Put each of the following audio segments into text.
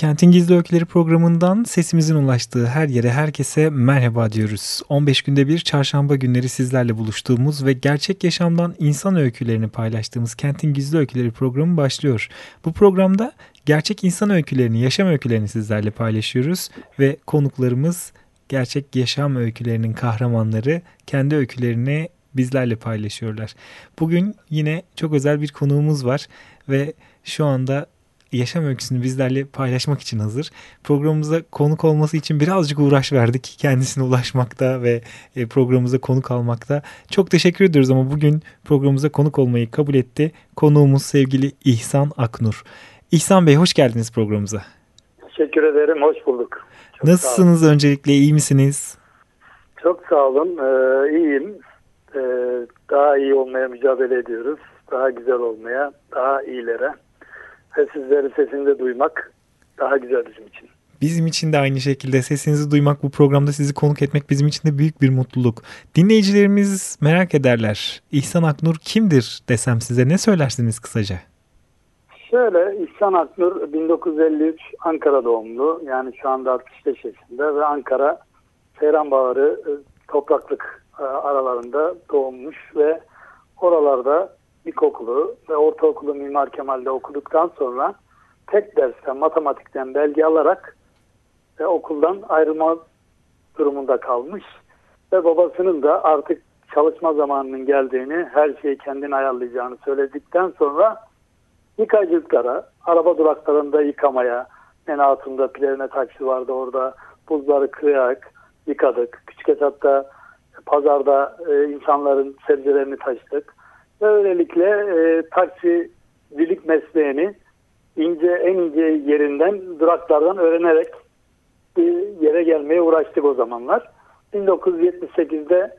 Kentin Gizli Öyküleri programından sesimizin ulaştığı her yere herkese merhaba diyoruz. 15 günde bir çarşamba günleri sizlerle buluştuğumuz ve gerçek yaşamdan insan öykülerini paylaştığımız Kentin Gizli Öyküleri programı başlıyor. Bu programda gerçek insan öykülerini, yaşam öykülerini sizlerle paylaşıyoruz ve konuklarımız gerçek yaşam öykülerinin kahramanları kendi öykülerini bizlerle paylaşıyorlar. Bugün yine çok özel bir konuğumuz var ve şu anda yaşam öyküsünü bizlerle paylaşmak için hazır. Programımıza konuk olması için birazcık uğraş verdik kendisine ulaşmakta ve e, programımıza konuk almakta. Çok teşekkür ediyoruz ama bugün programımıza konuk olmayı kabul etti. Konuğumuz sevgili İhsan Aknur. İhsan Bey hoş geldiniz programımıza. Teşekkür ederim, hoş bulduk. Çok Nasılsınız öncelikle, iyi misiniz? Çok sağ olun, ee, iyiyim. Ee, daha iyi olmaya mücadele ediyoruz. Daha güzel olmaya, daha iyilere ve sizleri sesinde duymak daha güzel bizim için. Bizim için de aynı şekilde sesinizi duymak, bu programda sizi konuk etmek bizim için de büyük bir mutluluk. Dinleyicilerimiz merak ederler. İhsan Aknur kimdir desem size ne söylersiniz kısaca? Şöyle İhsan Aknur 1953 Ankara doğumlu. Yani şu anda 65 yaşında ve Ankara Seyran Bağırı e, topraklık e, aralarında doğmuş ve oralarda ilkokulu ve ortaokulu Mimar Kemal'de okuduktan sonra tek dersten matematikten belge alarak ve okuldan ayrılma durumunda kalmış ve babasının da artık çalışma zamanının geldiğini, her şeyi kendin ayarlayacağını söyledikten sonra yıkacılıklara, araba duraklarında yıkamaya, en altında pilerine taksi vardı orada buzları kırarak yıkadık. Küçük etapta pazarda e, insanların sebzelerini taşıdık. Böylelikle e, taksicilik mesleğini ince en ince yerinden duraklardan öğrenerek bir yere gelmeye uğraştık o zamanlar. 1978'de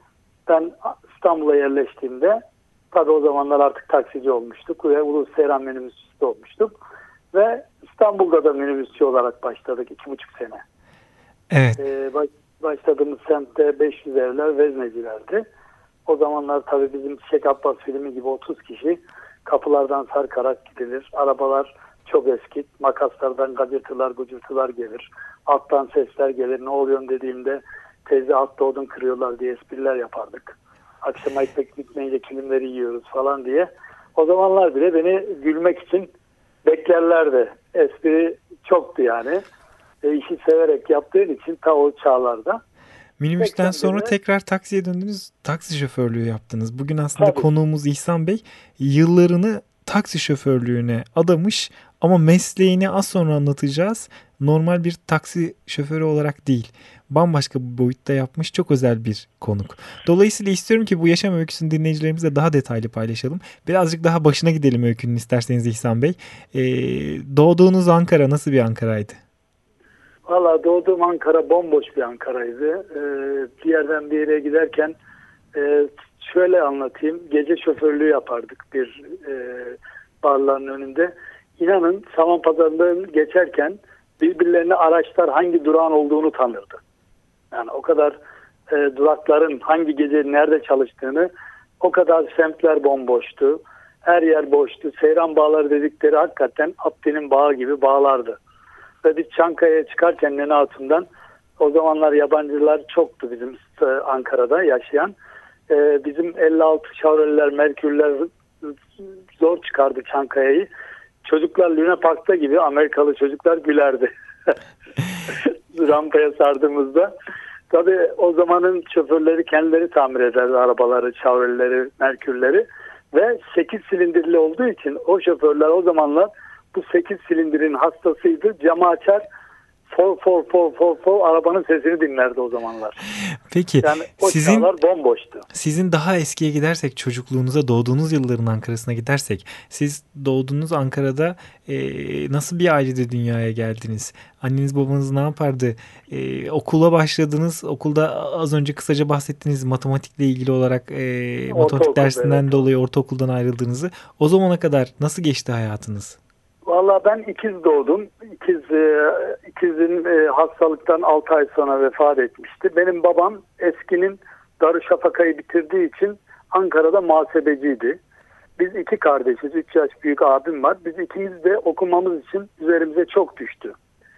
ben İstanbul'a yerleştiğimde tabi o zamanlar artık taksici olmuştuk ve Ulus Seyran minibüsçüsü olmuştuk. Ve İstanbul'da da minibüsçü olarak başladık iki buçuk sene. Evet. Ee, başladığımız semtte 500 evler veznecilerdi. O zamanlar tabii bizim Çiçek Abbas filmi gibi 30 kişi kapılardan sarkarak gidilir. Arabalar çok eski. Makaslardan gacırtılar, gucurtular gelir. Alttan sesler gelir. Ne oluyor dediğimde teyze altta odun kırıyorlar diye espriler yapardık. Akşama ekmek bitmeyince kilimleri yiyoruz falan diye. O zamanlar bile beni gülmek için beklerlerdi. Espri çoktu yani. E, işi severek yaptığın için ta o çağlarda. Minibüsten sonra tekrar taksiye döndünüz. Taksi şoförlüğü yaptınız. Bugün aslında Tabii. konuğumuz İhsan Bey yıllarını taksi şoförlüğüne adamış ama mesleğini az sonra anlatacağız. Normal bir taksi şoförü olarak değil. Bambaşka bir boyutta yapmış çok özel bir konuk. Dolayısıyla istiyorum ki bu yaşam öyküsünü dinleyicilerimizle daha detaylı paylaşalım. Birazcık daha başına gidelim öykünün isterseniz İhsan Bey. Ee, doğduğunuz Ankara nasıl bir Ankara'ydı? Valla doğduğum Ankara bomboş bir Ankara'ydı. Ee, bir yerden bir yere giderken e, şöyle anlatayım. Gece şoförlüğü yapardık bir e, barların önünde. İnanın saman pazarlığını geçerken birbirlerini araçlar hangi durağın olduğunu tanırdı. Yani o kadar e, durakların hangi gece nerede çalıştığını o kadar semtler bomboştu. Her yer boştu. Seyran bağları dedikleri hakikaten Abdi'nin bağı gibi bağlardı. Ve biz Çankaya'ya çıkarken Nene Hatun'dan o zamanlar yabancılar çoktu bizim e, Ankara'da yaşayan. Ee, bizim 56 Chevrolet'ler, Merkür'ler zor çıkardı Çankaya'yı. Çocuklar Luna Park'ta gibi Amerikalı çocuklar gülerdi. Rampaya sardığımızda. Tabii o zamanın şoförleri kendileri tamir ederdi arabaları, Chevrolet'leri, Merkür'leri. Ve 8 silindirli olduğu için o şoförler o zamanlar bu 8 silindirin hastasıydı. Camı açar for for for for for arabanın sesini dinlerdi o zamanlar. Peki Yani o sizin bomboştu. sizin daha eskiye gidersek çocukluğunuza doğduğunuz yılların Ankara'sına gidersek siz doğduğunuz Ankara'da e, nasıl bir ailede dünyaya geldiniz? Anneniz babanız ne yapardı? E, okula başladınız. Okulda az önce kısaca bahsettiniz matematikle ilgili olarak e, matematik dersinden evet. dolayı ortaokuldan ayrıldığınızı. O zamana kadar nasıl geçti hayatınız? Valla ben ikiz doğdum. İkiz, e, ikizin e, hastalıktan 6 ay sonra vefat etmişti. Benim babam eskinin Darüşşafaka'yı bitirdiği için Ankara'da muhasebeciydi. Biz iki kardeşiz. 3 yaş büyük abim var. Biz ikimiz de okumamız için üzerimize çok düştü.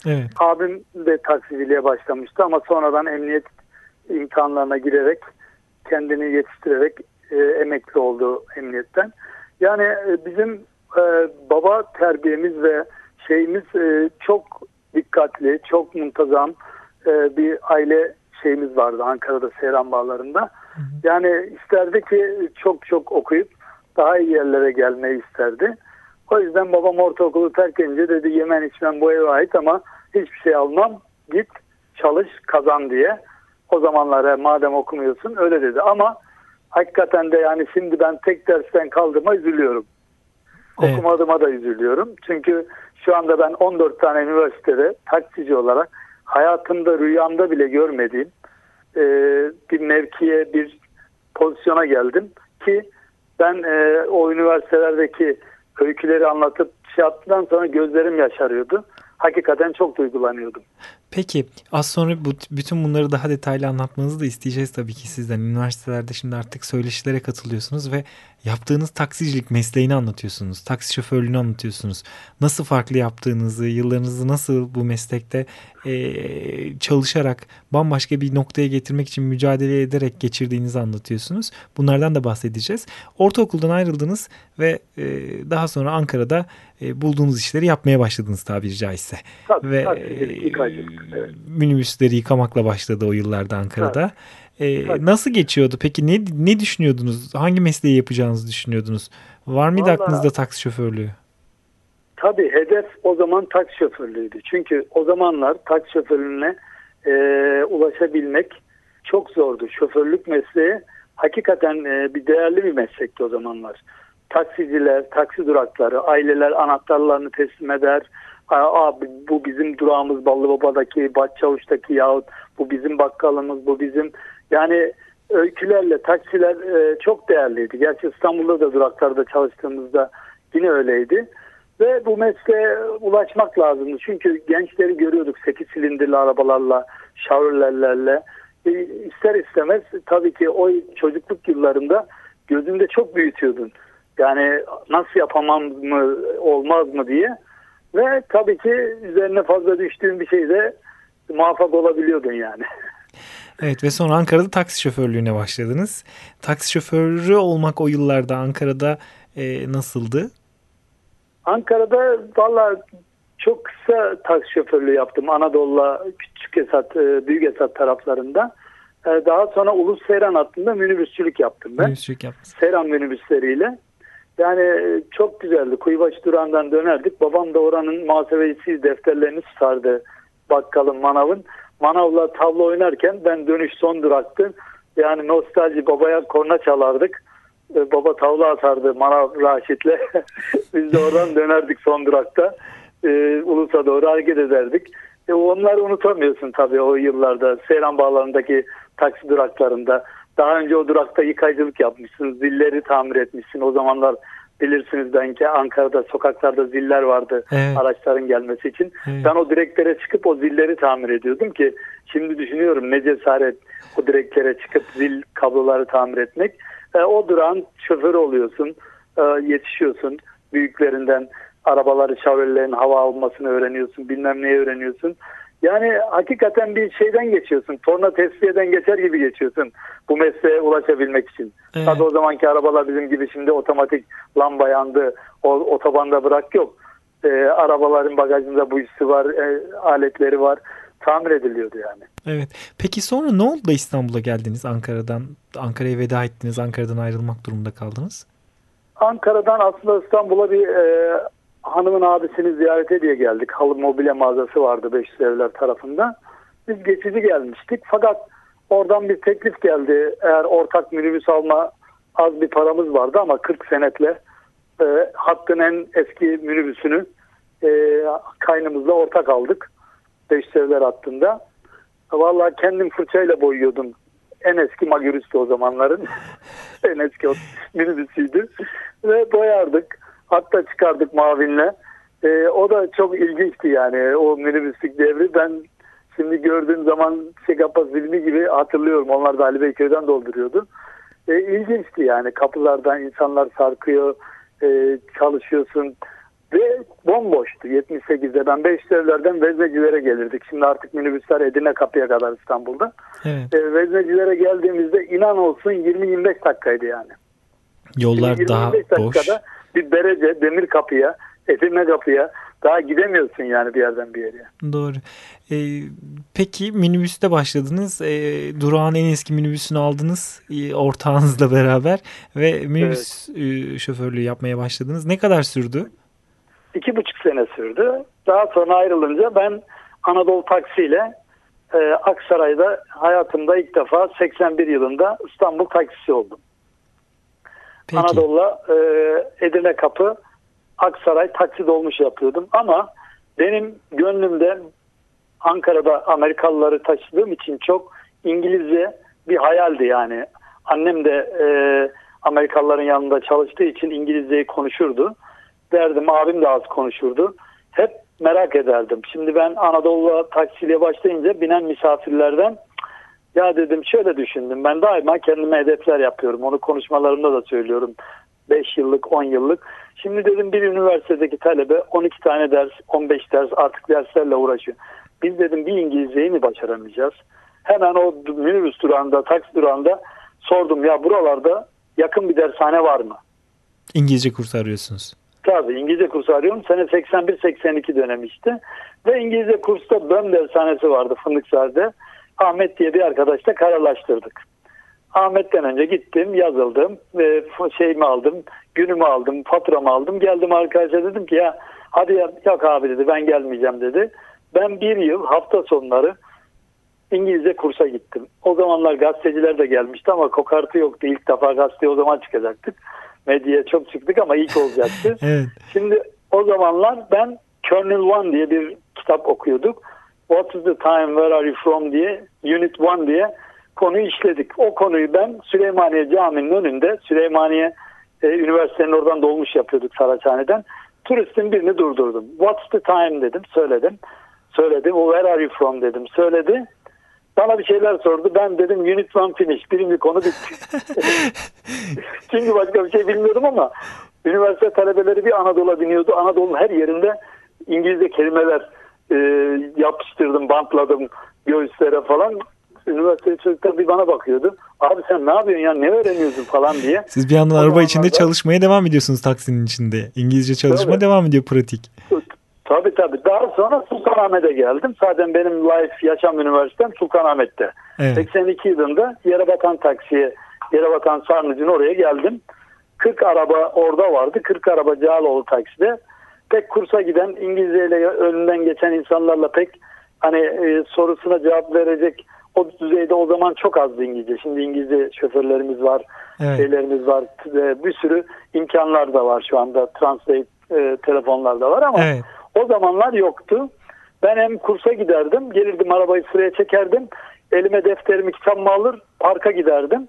Evet. Abim de taksiciliğe başlamıştı ama sonradan emniyet imkanlarına girerek kendini yetiştirerek e, emekli oldu emniyetten. Yani e, bizim e, baba terbiyemiz ve şeyimiz e, çok dikkatli, çok muntazam e, bir aile şeyimiz vardı Ankara'da Seyran Bağları'nda. Yani isterdi ki çok çok okuyup daha iyi yerlere gelmeyi isterdi. O yüzden babam ortaokulu terk edince dedi yemen içmem bu eve ait ama hiçbir şey almam git çalış kazan diye. O zamanlar madem okumuyorsun öyle dedi ama hakikaten de yani şimdi ben tek dersten kaldığıma üzülüyorum. Evet. Okumadığıma da üzülüyorum. Çünkü şu anda ben 14 tane üniversitede taksici olarak hayatımda rüyamda bile görmediğim e, bir mevkiye bir pozisyona geldim ki ben e, o üniversitelerdeki öyküleri anlatıp şey yaptıktan sonra gözlerim yaşarıyordu. Hakikaten çok duygulanıyordum. Peki az sonra bu, bütün bunları daha detaylı anlatmanızı da isteyeceğiz tabii ki sizden. Üniversitelerde şimdi artık söyleşilere katılıyorsunuz ve yaptığınız taksicilik mesleğini anlatıyorsunuz. Taksi şoförlüğünü anlatıyorsunuz. Nasıl farklı yaptığınızı, yıllarınızı nasıl bu meslekte e, çalışarak bambaşka bir noktaya getirmek için mücadele ederek geçirdiğinizi anlatıyorsunuz. Bunlardan da bahsedeceğiz. Ortaokuldan ayrıldınız ve e, daha sonra Ankara'da e, bulduğunuz işleri yapmaya başladınız tabiri caizse. Tabii, ve yıkaycılık, e, minibüsleri yıkamakla başladı o yıllarda Ankara'da. E, Tabii. nasıl geçiyordu? Peki ne ne düşünüyordunuz? Hangi mesleği yapacağınızı düşünüyordunuz? Var mıydı Vallahi- aklınızda taksi şoförlüğü? Tabii hedef o zaman taksi şoförlüğüydü. Çünkü o zamanlar taksi şoförlüğüne e, ulaşabilmek çok zordu. Şoförlük mesleği hakikaten e, bir değerli bir meslekti o zamanlar. Taksiciler, taksi durakları, aileler anahtarlarını teslim eder. Abi bu bizim durağımız Ballıbaba'daki, Batçavuş'taki yahut bu bizim bakkalımız, bu bizim yani öykülerle taksiler e, çok değerliydi. Gerçi İstanbul'da da duraklarda çalıştığımızda yine öyleydi. Ve bu mesleğe ulaşmak lazımdı. Çünkü gençleri görüyorduk 8 silindirli arabalarla, şavurlerlerle. E, ister istemez tabii ki o çocukluk yıllarında gözünde çok büyütüyordun. Yani nasıl yapamam mı, olmaz mı diye. Ve tabii ki üzerine fazla düştüğün bir şeyde muvaffak olabiliyordun yani. Evet ve sonra Ankara'da taksi şoförlüğüne başladınız. Taksi şoförü olmak o yıllarda Ankara'da e, nasıldı? Ankara'da valla çok kısa taksi şoförlüğü yaptım. Anadolu'la Küçük Esat, e, Büyük Esat taraflarında. E, Daha sonra Ulus Seyran hattında minibüsçülük yaptım ben. Minibüsçülük yaptınız. Seyran minibüsleriyle. Yani e, çok güzeldi. Kuyubaşı durağından dönerdik. Babam da oranın muhasebecisi defterlerini tutardı. Bakkalın, manavın. Manavla tavla oynarken ben dönüş son duraktı. Yani nostalji babaya korna çalardık. E, Baba tavla atardı Manav Raşit'le. Biz de oradan dönerdik son durakta. E, Ulus'a doğru hareket ederdik. E, onları unutamıyorsun tabii o yıllarda. Seyran bağlarındaki taksi duraklarında. Daha önce o durakta yıkaycılık yapmışsın. Zilleri tamir etmişsin. O zamanlar bilirsiniz belki Ankara'da sokaklarda ziller vardı Evet. araçların gelmesi için. Evet. Ben o direklere çıkıp o zilleri tamir ediyordum ki şimdi düşünüyorum ne cesaret o direklere çıkıp zil kabloları tamir etmek. E, o durağın şoförü oluyorsun, e, yetişiyorsun büyüklerinden arabaları şavrelerin hava almasını öğreniyorsun, bilmem neyi öğreniyorsun. Yani hakikaten bir şeyden geçiyorsun. Torna tesviyeden geçer gibi geçiyorsun bu mesleğe ulaşabilmek için. Evet. Tabii o zamanki arabalar bizim gibi şimdi otomatik lamba yandı, o, otobanda bırak yok. Ee, arabaların bagajında bu üstü var, e, aletleri var. Tamir ediliyordu yani. Evet. Peki sonra ne oldu da İstanbul'a geldiniz Ankara'dan? Ankara'ya veda ettiniz. Ankara'dan ayrılmak durumunda kaldınız. Ankara'dan aslında İstanbul'a bir e, hanımın abisini ziyarete diye geldik. Halı mobilya mağazası vardı 500 evler tarafında. Biz geçici gelmiştik. Fakat oradan bir teklif geldi. Eğer ortak minibüs alma az bir paramız vardı ama 40 senetle e, hattın en eski minibüsünü e, kaynımızla ortak aldık. 500 evler hattında. Vallahi kendim fırçayla boyuyordum. En eski Magürüs'tü o zamanların. en eski minibüsüydü. Ve boyardık. Hatta çıkardık mavinle. Ee, o da çok ilginçti yani o minibüslük devri. Ben şimdi gördüğüm zaman Şekapa filmi gibi hatırlıyorum. Onlar da Ali Beyköy'den dolduruyordu. Ee, ilginçti yani kapılardan insanlar sarkıyor, e, çalışıyorsun. Ve bomboştu 78'de. Ben Beşiktaşlardan Veznecilere gelirdik. Şimdi artık minibüsler Edirne kapıya kadar İstanbul'da. Evet. E, Veznecilere geldiğimizde inan olsun 20-25 dakikaydı yani. Yollar 20-25 daha dakikada boş. Bir Berece, Demir kapıya, Edirne kapıya daha gidemiyorsun yani bir yerden bir yere. Doğru. Ee, peki minibüste başladınız. Ee, durağın en eski minibüsünü aldınız e, ortağınızla beraber ve minibüs e, şoförlüğü yapmaya başladınız. Ne kadar sürdü? İki buçuk sene sürdü. Daha sonra ayrılınca ben Anadolu Taksi ile e, Aksaray'da hayatımda ilk defa 81 yılında İstanbul taksisi oldum. Peki. Anadolu'la e, Edirne Kapı Aksaray taksi dolmuş yapıyordum ama benim gönlümde Ankara'da Amerikalıları taşıdığım için çok İngilizce bir hayaldi yani. Annem de e, Amerikalıların yanında çalıştığı için İngilizceyi konuşurdu. Derdim abim de az konuşurdu. Hep merak ederdim. Şimdi ben Anadolu'la taksiyle başlayınca binen misafirlerden ya dedim şöyle düşündüm. Ben daima kendime hedefler yapıyorum. Onu konuşmalarımda da söylüyorum. 5 yıllık, 10 yıllık. Şimdi dedim bir üniversitedeki talebe 12 tane ders, 15 ders artık derslerle uğraşıyor. Biz dedim bir İngilizceyi mi başaramayacağız? Hemen o minibüs durağında, taksi durağında sordum ya buralarda yakın bir dershane var mı? İngilizce kursu arıyorsunuz. Tabii İngilizce kursu arıyorum. Sene 81-82 dönem işte. Ve İngilizce kursta BÖM dershanesi vardı Fındıkzade. Ahmet diye bir arkadaşla kararlaştırdık. Ahmet'ten önce gittim, yazıldım, ve şeyimi aldım, günümü aldım, faturamı aldım. Geldim arkadaşa dedim ki ya hadi ya, yok abi dedi ben gelmeyeceğim dedi. Ben bir yıl hafta sonları İngilizce kursa gittim. O zamanlar gazeteciler de gelmişti ama kokartı yoktu. İlk defa gazeteye o zaman çıkacaktık. Medyaya çok çıktık ama ilk olacaktı. evet. Şimdi o zamanlar ben Kernel One diye bir kitap okuyorduk. What is the time, where are you from diye, Unit One diye konuyu işledik. O konuyu ben Süleymaniye Camii'nin önünde, Süleymaniye e, Üniversitenin oradan dolmuş yapıyorduk Saraçhane'den. Turistin birini durdurdum. What's the time dedim, söyledim. Söyledi. Where are you from dedim, söyledi. Bana bir şeyler sordu. Ben dedim unit one finish. Birinci konu bitti. Çünkü başka bir şey bilmiyordum ama üniversite talebeleri bir Anadolu'ya biniyordu. Anadolu'nun her yerinde İngilizce kelimeler e, yapıştırdım, bantladım göğüslere falan. Üniversite çocuklar bir bana bakıyordu. Abi sen ne yapıyorsun ya ne öğreniyorsun falan diye. Siz bir yandan O araba içinde zamanlarda- çalışmaya devam ediyorsunuz taksinin içinde. İngilizce çalışma Tabii. devam ediyor pratik. Tabii tabii. Daha sonra Sultanahmet'e geldim. Zaten benim life yaşam üniversitem Sultanahmet'te. Evet. 82 yılında Yerebatan taksiye, Yerebatan Sarnıcı'nın oraya geldim. 40 araba orada vardı. 40 araba Cağaloğlu takside. Pek kursa giden İngilizceyle önünden geçen insanlarla pek hani e, sorusuna cevap verecek o düzeyde o zaman çok azdı İngilizce. Şimdi İngilizce şoförlerimiz var, Evet. şeylerimiz var. E, bir sürü imkanlar da var şu anda. Translate e, telefonlar da var ama Evet. o zamanlar yoktu. Ben hem kursa giderdim, gelirdim arabayı sıraya çekerdim. Elime defterimi kitabımı alır, parka giderdim.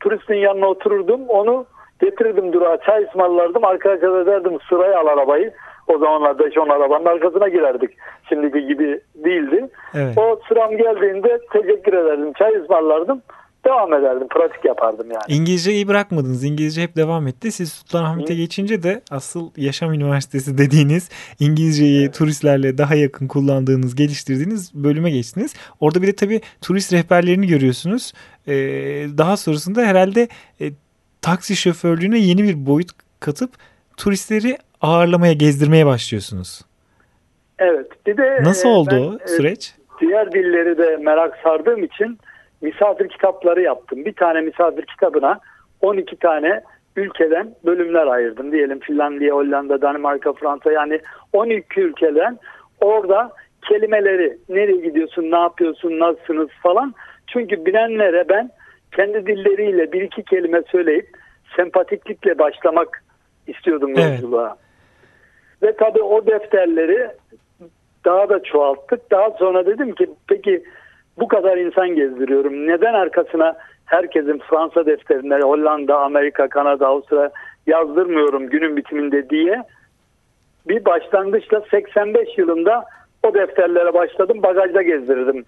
Turistin yanına otururdum, onu getirirdim durağa, çay ısmarlardım. Arkadaşlara derdim sıraya al arabayı. O zamanlar 5-10 arabanın arkasına girerdik. Şimdiki gibi değildi. Evet. O sıram geldiğinde teşekkür ederdim, çay ısmarlardım. Devam ederdim, pratik yapardım yani. İngilizceyi bırakmadınız. İngilizce hep devam etti. Siz Sultanahmet'e geçince de asıl Yaşam Üniversitesi dediğiniz İngilizceyi turistlerle daha yakın kullandığınız, geliştirdiğiniz bölüme geçtiniz. Orada bir de tabii turist rehberlerini görüyorsunuz. Ee, daha sonrasında herhalde e, taksi şoförlüğüne yeni bir boyut katıp turistleri ağırlamaya, gezdirmeye başlıyorsunuz. Evet. Bir de Nasıl e, oldu ben, o e, süreç? diğer dilleri de merak sardığım için misafir kitapları yaptım. Bir tane misafir kitabına 12 tane ülkeden bölümler ayırdım. Diyelim Finlandiya, Hollanda, Danimarka, Fransa yani 12 ülkeden orada kelimeleri nereye gidiyorsun, ne yapıyorsun, nasılsınız falan. Çünkü bilenlere ben kendi dilleriyle bir iki kelime söyleyip sempatiklikle başlamak istiyordum Evet. yolculuğa. Ve tabii o defterleri daha da çoğalttık. Daha sonra dedim ki peki bu kadar insan gezdiriyorum. Neden arkasına herkesin Fransa defterine Hollanda, Amerika, Kanada, Avustralya yazdırmıyorum günün bitiminde diye bir başlangıçla 85 yılında o defterlere başladım. Bagajda gezdirdim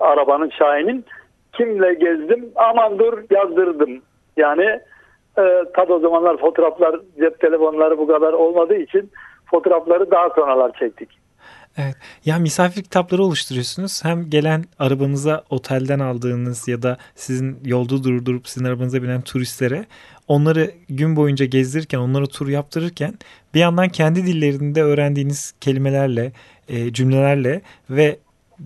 arabanın Şahin'in. Kimle gezdim? Aman dur yazdırdım. Yani e, tabi o zamanlar fotoğraflar cep telefonları bu kadar olmadığı için fotoğrafları daha sonralar çektik. Evet. Ya misafir kitapları oluşturuyorsunuz. Hem gelen arabanıza otelden aldığınız ya da sizin yolda durdurup sizin arabanıza binen turistlere onları gün boyunca gezdirirken, onlara tur yaptırırken bir yandan kendi dillerinde öğrendiğiniz kelimelerle, e, cümlelerle ve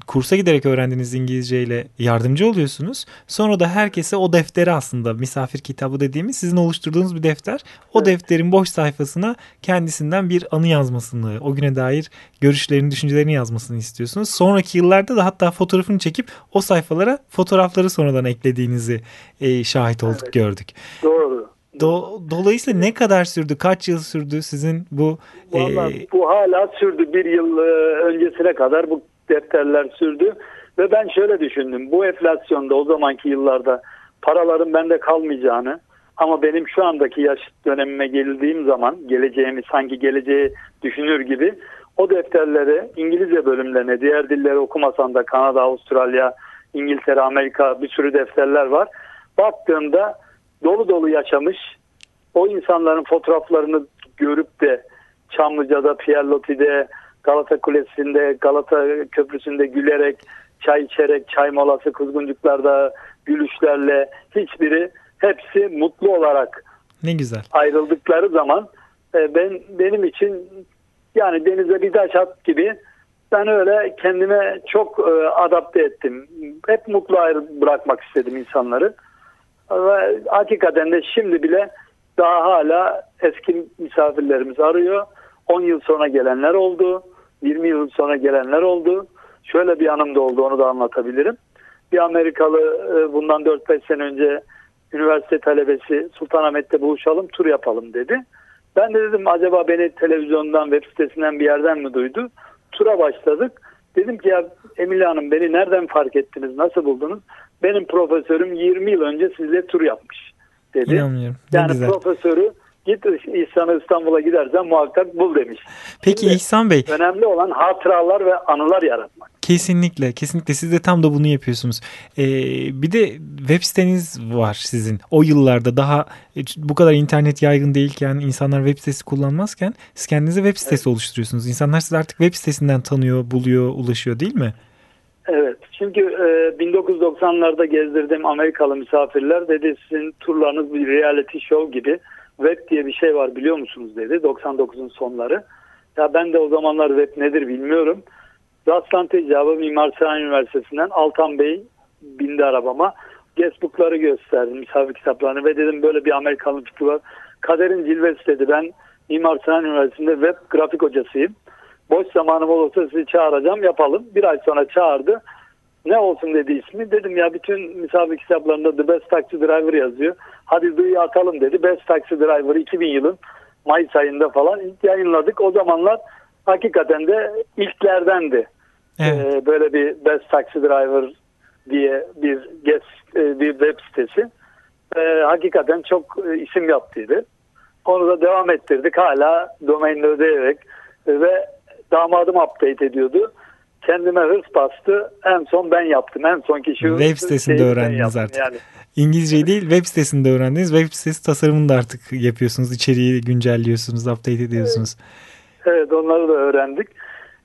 kursa giderek öğrendiğiniz İngilizceyle yardımcı oluyorsunuz. Sonra da herkese o defteri aslında misafir kitabı dediğimiz sizin oluşturduğunuz bir defter. O Evet. defterin boş sayfasına kendisinden bir anı yazmasını, o güne dair görüşlerini, düşüncelerini yazmasını istiyorsunuz. Sonraki yıllarda da hatta fotoğrafını çekip o sayfalara fotoğrafları sonradan eklediğinizi e, şahit olduk, Evet. gördük. Doğru. Do- dolayısıyla ne kadar sürdü, kaç yıl sürdü sizin bu e, Vallahi bu hala sürdü. Bir yıl e, öncesine kadar bu defterler sürdü. Ve ben şöyle düşündüm. Bu enflasyonda o zamanki yıllarda paraların bende kalmayacağını ama benim şu andaki yaş dönemime geldiğim zaman geleceğimi sanki geleceği düşünür gibi o defterleri İngilizce bölümlerine diğer dilleri okumasan da Kanada, Avustralya, İngiltere, Amerika bir sürü defterler var. Baktığımda dolu dolu yaşamış o insanların fotoğraflarını görüp de Çamlıca'da, Pierre Loti'de, Galata Kulesi'nde, Galata Köprüsü'nde gülerek, çay içerek, çay molası kuzguncuklarda gülüşlerle hiçbiri hepsi mutlu olarak ne güzel. ayrıldıkları zaman e, ben benim için yani denize bir taş at gibi ben öyle kendime çok e, adapte ettim. Hep mutlu ayrı bırakmak istedim insanları. Ve hakikaten de şimdi bile daha hala eski misafirlerimiz arıyor. 10 yıl sonra gelenler oldu. 20 yıl sonra gelenler oldu. Şöyle bir anım da oldu onu da anlatabilirim. Bir Amerikalı e, bundan 4-5 sene önce üniversite talebesi Sultanahmet'te buluşalım tur yapalım dedi. Ben de dedim acaba beni televizyondan web sitesinden bir yerden mi duydu? Tura başladık. Dedim ki ya Emine Hanım beni nereden fark ettiniz? Nasıl buldunuz? Benim profesörüm 20 yıl önce sizle tur yapmış dedi. İnanmıyorum. Ne Yani güzel. profesörü git İhsan'ı İstanbul'a gidersen muhakkak bul demiş. Peki Şimdi İhsan Bey, Önemli olan hatıralar ve anılar yaratmak. Kesinlikle, kesinlikle siz de tam da bunu yapıyorsunuz. Ee, bir de web siteniz var sizin. O yıllarda daha e, bu kadar internet yaygın değilken, insanlar web sitesi kullanmazken siz kendinize web sitesi oluşturuyorsunuz. İnsanlar sizi artık web sitesinden tanıyor, buluyor, ulaşıyor değil mi? Evet. Çünkü e, 1990'larda gezdirdiğim Amerikalı misafirler dedi sizin turlarınız bir reality show gibi web diye bir şey var biliyor musunuz dedi 99'un sonları. Ya ben de o zamanlar web nedir bilmiyorum. Rastlantı icabı Mimar Sinan Üniversitesi'nden Altan Bey bindi arabama. Guestbook'ları gösterdim misafir kitaplarını ve dedim böyle bir Amerikalı fikri var. Kaderin cilvesi dedi ben Mimar Sinan Üniversitesi'nde web grafik hocasıyım. Boş zamanım olursa sizi çağıracağım yapalım. Bir ay sonra çağırdı. Ne olsun dedi ismi. Dedim ya bütün misafir kitaplarında The Best Taxi Driver yazıyor. Hadi duyuyu atalım dedi. Best Taxi Driver 2000 yılın Mayıs ayında falan yayınladık. O zamanlar hakikaten de ilklerdendi. Evet. Ee, böyle bir Best Taxi Driver diye bir guest, e, bir web sitesi. Ee, hakikaten çok e, isim yaptıydı. Onu da devam ettirdik. Hala domainini ödeyerek ve damadım update ediyordu. Kendime hırs bastı. En son ben yaptım. En son kişi Web sitesinde öğrendiniz artık. Yani İngilizceyi değil web sitesinde öğrendiniz. Web sitesi tasarımını da artık yapıyorsunuz. İçeriği güncelliyorsunuz, update ediyorsunuz. Evet onları da öğrendik.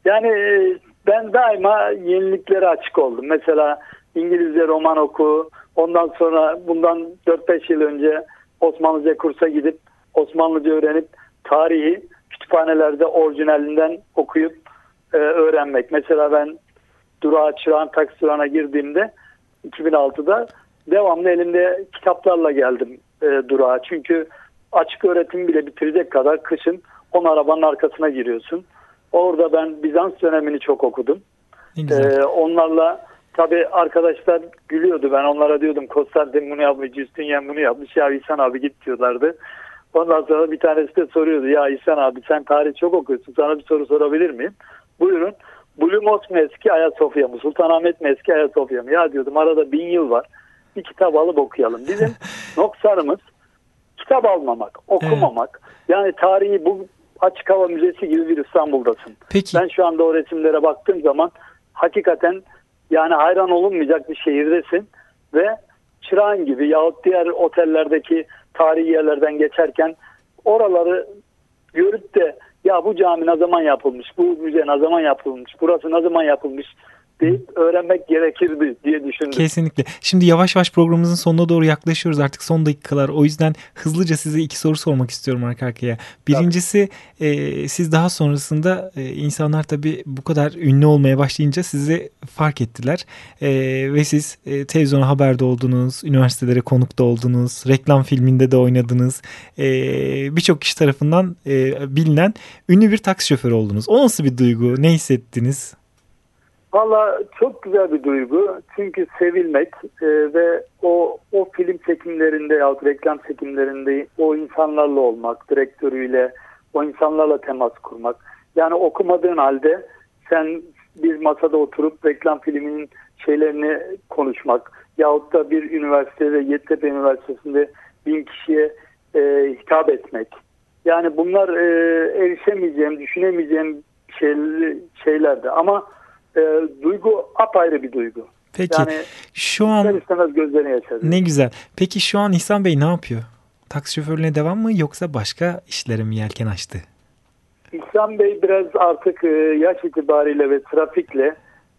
Yani e, ben daima yeniliklere açık oldum. Mesela İngilizce roman oku. Ondan sonra bundan 4-5 yıl önce Osmanlıca kursa gidip Osmanlıca öğrenip tarihi kütüphanelerde orijinalinden okuyup e, öğrenmek. Mesela ben durağa çırağın taksi durağına girdiğimde 2006'da devamlı elimde kitaplarla geldim e, durağa. Çünkü açık öğretim bile bitirecek kadar kışın 10 arabanın arkasına giriyorsun. Orada ben Bizans dönemini çok okudum. Ee, onlarla tabi arkadaşlar gülüyordu. Ben onlara diyordum Konstantin bunu yapmış, Justinian bunu yapmış. Ya İhsan abi git diyorlardı. Ondan sonra bir tanesi de soruyordu. Ya İhsan abi sen tarih çok okuyorsun. Sana bir soru sorabilir miyim? Buyurun. Blumos mu eski Ayasofya mı? Sultanahmet mi eski Ayasofya mı? Ya diyordum arada bin yıl var. Bir kitap alıp okuyalım. Bizim noksarımız kitap almamak, okumamak. Yani tarihi bu açık hava müzesi gibi bir İstanbul'dasın. Peki. Ben şu anda o resimlere baktığım zaman hakikaten yani hayran olunmayacak bir şehirdesin ve çırağın gibi yahut diğer otellerdeki tarihi yerlerden geçerken oraları görüp de ya bu cami ne zaman yapılmış, bu müze ne zaman yapılmış, burası ne zaman yapılmış deyip öğrenmek gerekirdi diye düşündüm. Kesinlikle. Şimdi yavaş yavaş programımızın sonuna doğru yaklaşıyoruz artık son dakikalar. O yüzden hızlıca size iki soru sormak istiyorum arka arkaya. Birincisi e, siz daha sonrasında e, insanlar tabii bu kadar ünlü olmaya başlayınca sizi fark ettiler. E, ve siz e, televizyona haberde oldunuz, üniversitelere konukta oldunuz, reklam filminde de oynadınız. E, Birçok kişi tarafından e, bilinen ünlü bir taksi şoförü oldunuz. O nasıl bir duygu? Ne hissettiniz? Valla çok güzel bir duygu. Çünkü sevilmek e, ve o o film çekimlerinde ya reklam çekimlerinde o insanlarla olmak, direktörüyle, o insanlarla temas kurmak. Yani okumadığın halde sen bir masada oturup reklam filminin şeylerini konuşmak yahut da bir üniversitede Yeditepe Üniversitesi'nde bin kişiye e, hitap etmek. Yani bunlar e, erişemeyeceğim, düşünemeyeceğim şeyler, şeylerdi. Ama e, duygu apayrı bir duygu. Peki yani, şu an istemez gözlerini yaşadı. Ne güzel. Peki şu an İhsan Bey ne yapıyor? Taksi şoförlüğüne devam mı yoksa başka işlere mi yelken açtı? İhsan Bey biraz artık e, yaş itibariyle ve trafikle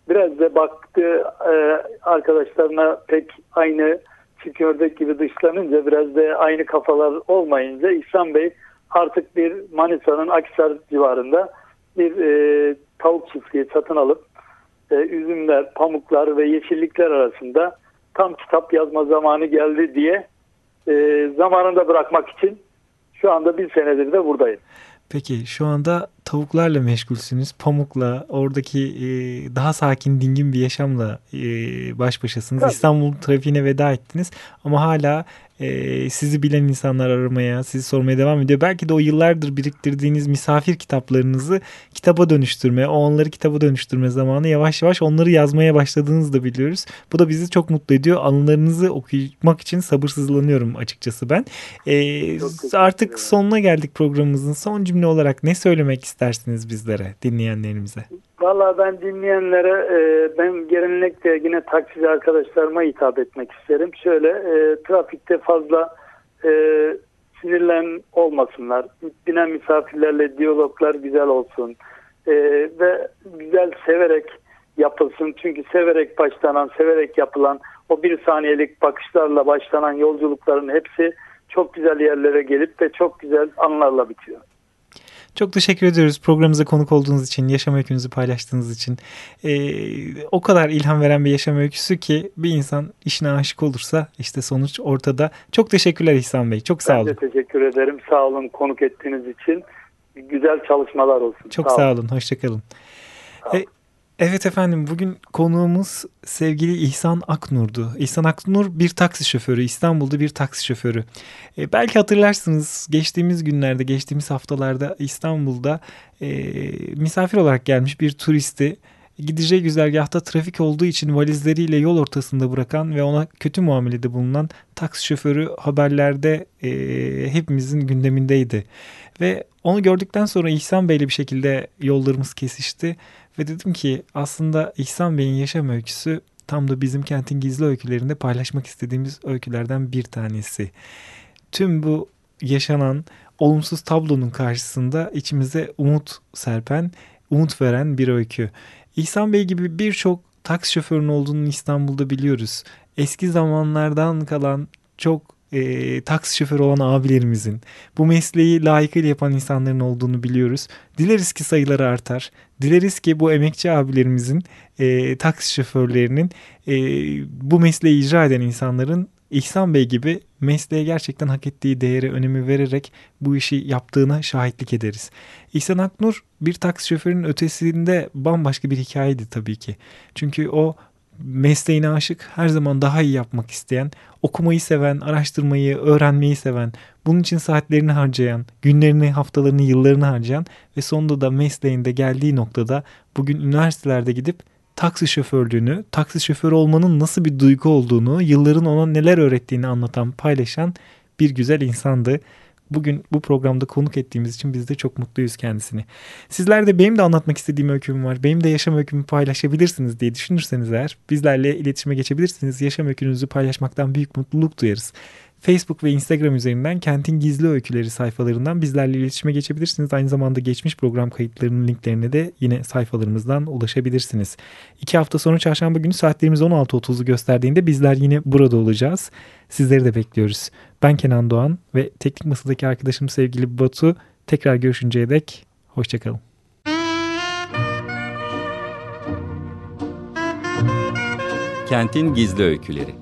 biraz da baktı e, arkadaşlarına pek aynı çift ördek gibi dışlanınca biraz da aynı kafalar olmayınca İhsan Bey artık bir Manisa'nın Akisar civarında bir e, tavuk çiftliği satın alıp e, üzümler, pamuklar ve yeşillikler arasında tam kitap yazma zamanı geldi diye e, zamanında bırakmak için şu anda bir senedir de buradayım. Peki şu anda tavuklarla meşgulsünüz. Pamukla, oradaki e, daha sakin, dingin bir yaşamla e, baş başasınız. Tabii. İstanbul trafiğine veda ettiniz ama hala e, sizi bilen insanlar aramaya, sizi sormaya devam ediyor. Belki de o yıllardır biriktirdiğiniz misafir kitaplarınızı kitaba dönüştürme, o onları kitaba dönüştürme zamanı yavaş yavaş onları yazmaya başladığınızı da biliyoruz. Bu da bizi çok mutlu ediyor. Anılarınızı okumak için sabırsızlanıyorum açıkçası ben. E, artık sonuna geldik programımızın. Son cümle olarak ne söylemek istersiniz bizlere, dinleyenlerimize? Valla ben dinleyenlere e, ben genellikle yine taksici arkadaşlarıma hitap etmek isterim. Şöyle e, trafikte fazla e, sinirlen olmasınlar. Binen misafirlerle diyaloglar güzel olsun. Ve güzel severek yapılsın. Çünkü severek başlanan, severek yapılan o bir saniyelik bakışlarla başlanan yolculukların hepsi çok güzel yerlere gelip ve çok güzel anlarla bitiyor. Çok teşekkür ediyoruz programımıza konuk olduğunuz için, yaşam öykünüzü paylaştığınız için. Ee, o kadar ilham veren bir yaşam öyküsü ki bir insan işine aşık olursa işte sonuç ortada. Çok teşekkürler İhsan Bey. Çok sağ olun. Ben de teşekkür ederim. Sağ olun konuk ettiğiniz için. Güzel çalışmalar olsun. Çok sağ, sağ olun. Hoşçakalın. Ee, Evet efendim bugün konuğumuz sevgili İhsan Aknur'du. İhsan Aknur bir taksi şoförü, İstanbul'da bir taksi şoförü. E, belki hatırlarsınız geçtiğimiz günlerde, geçtiğimiz haftalarda İstanbul'da e, misafir olarak gelmiş bir turisti gideceği güzergahta trafik olduğu için valizleriyle yol ortasında bırakan ve ona kötü muamelede bulunan taksi şoförü haberlerde e, hepimizin gündemindeydi. Ve onu gördükten sonra İhsan Bey'le bir şekilde yollarımız kesişti. Ve dedim ki aslında İhsan Bey'in yaşam öyküsü tam da bizim kentin gizli öykülerinde paylaşmak istediğimiz öykülerden bir tanesi. Tüm bu yaşanan olumsuz tablonun karşısında içimize umut serpen, umut veren bir öykü. İhsan Bey gibi birçok taksi şoförünün olduğunu İstanbul'da biliyoruz. Eski zamanlardan kalan çok e, taksi şoförü olan abilerimizin bu mesleği layıkıyla yapan insanların olduğunu biliyoruz. Dileriz ki sayıları artar. Dileriz ki bu emekçi abilerimizin, e, taksi şoförlerinin, e, bu mesleği icra eden insanların İhsan Bey gibi mesleğe gerçekten hak ettiği değeri önemi vererek bu işi yaptığına şahitlik ederiz. İhsan Aknur bir taksi şoförünün ötesinde bambaşka bir hikayeydi tabii ki. Çünkü o mesleğine aşık, her zaman daha iyi yapmak isteyen, okumayı seven, araştırmayı, öğrenmeyi seven, bunun için saatlerini harcayan, günlerini, haftalarını, yıllarını harcayan ve sonunda da mesleğinde geldiği noktada bugün üniversitelerde gidip taksi şoförlüğünü, taksi şoförü olmanın nasıl bir duygu olduğunu, yılların ona neler öğrettiğini anlatan, paylaşan bir güzel insandı. Bugün bu programda konuk ettiğimiz için biz de çok mutluyuz kendisini. Sizler de benim de anlatmak istediğim öyküm var. Benim de yaşam öykümü paylaşabilirsiniz diye düşünürseniz eğer bizlerle iletişime geçebilirsiniz. Yaşam öykünüzü paylaşmaktan büyük mutluluk duyarız. Facebook ve Instagram üzerinden Kentin Gizli Öyküleri sayfalarından bizlerle iletişime geçebilirsiniz. Aynı zamanda geçmiş program kayıtlarının linklerine de yine sayfalarımızdan ulaşabilirsiniz. İki hafta sonra çarşamba günü saatlerimiz 16.30'u gösterdiğinde bizler yine burada olacağız. Sizleri de bekliyoruz. Ben Kenan Doğan ve teknik masadaki arkadaşım sevgili Batu. Tekrar görüşünceye dek hoşçakalın. Kentin Gizli Öyküleri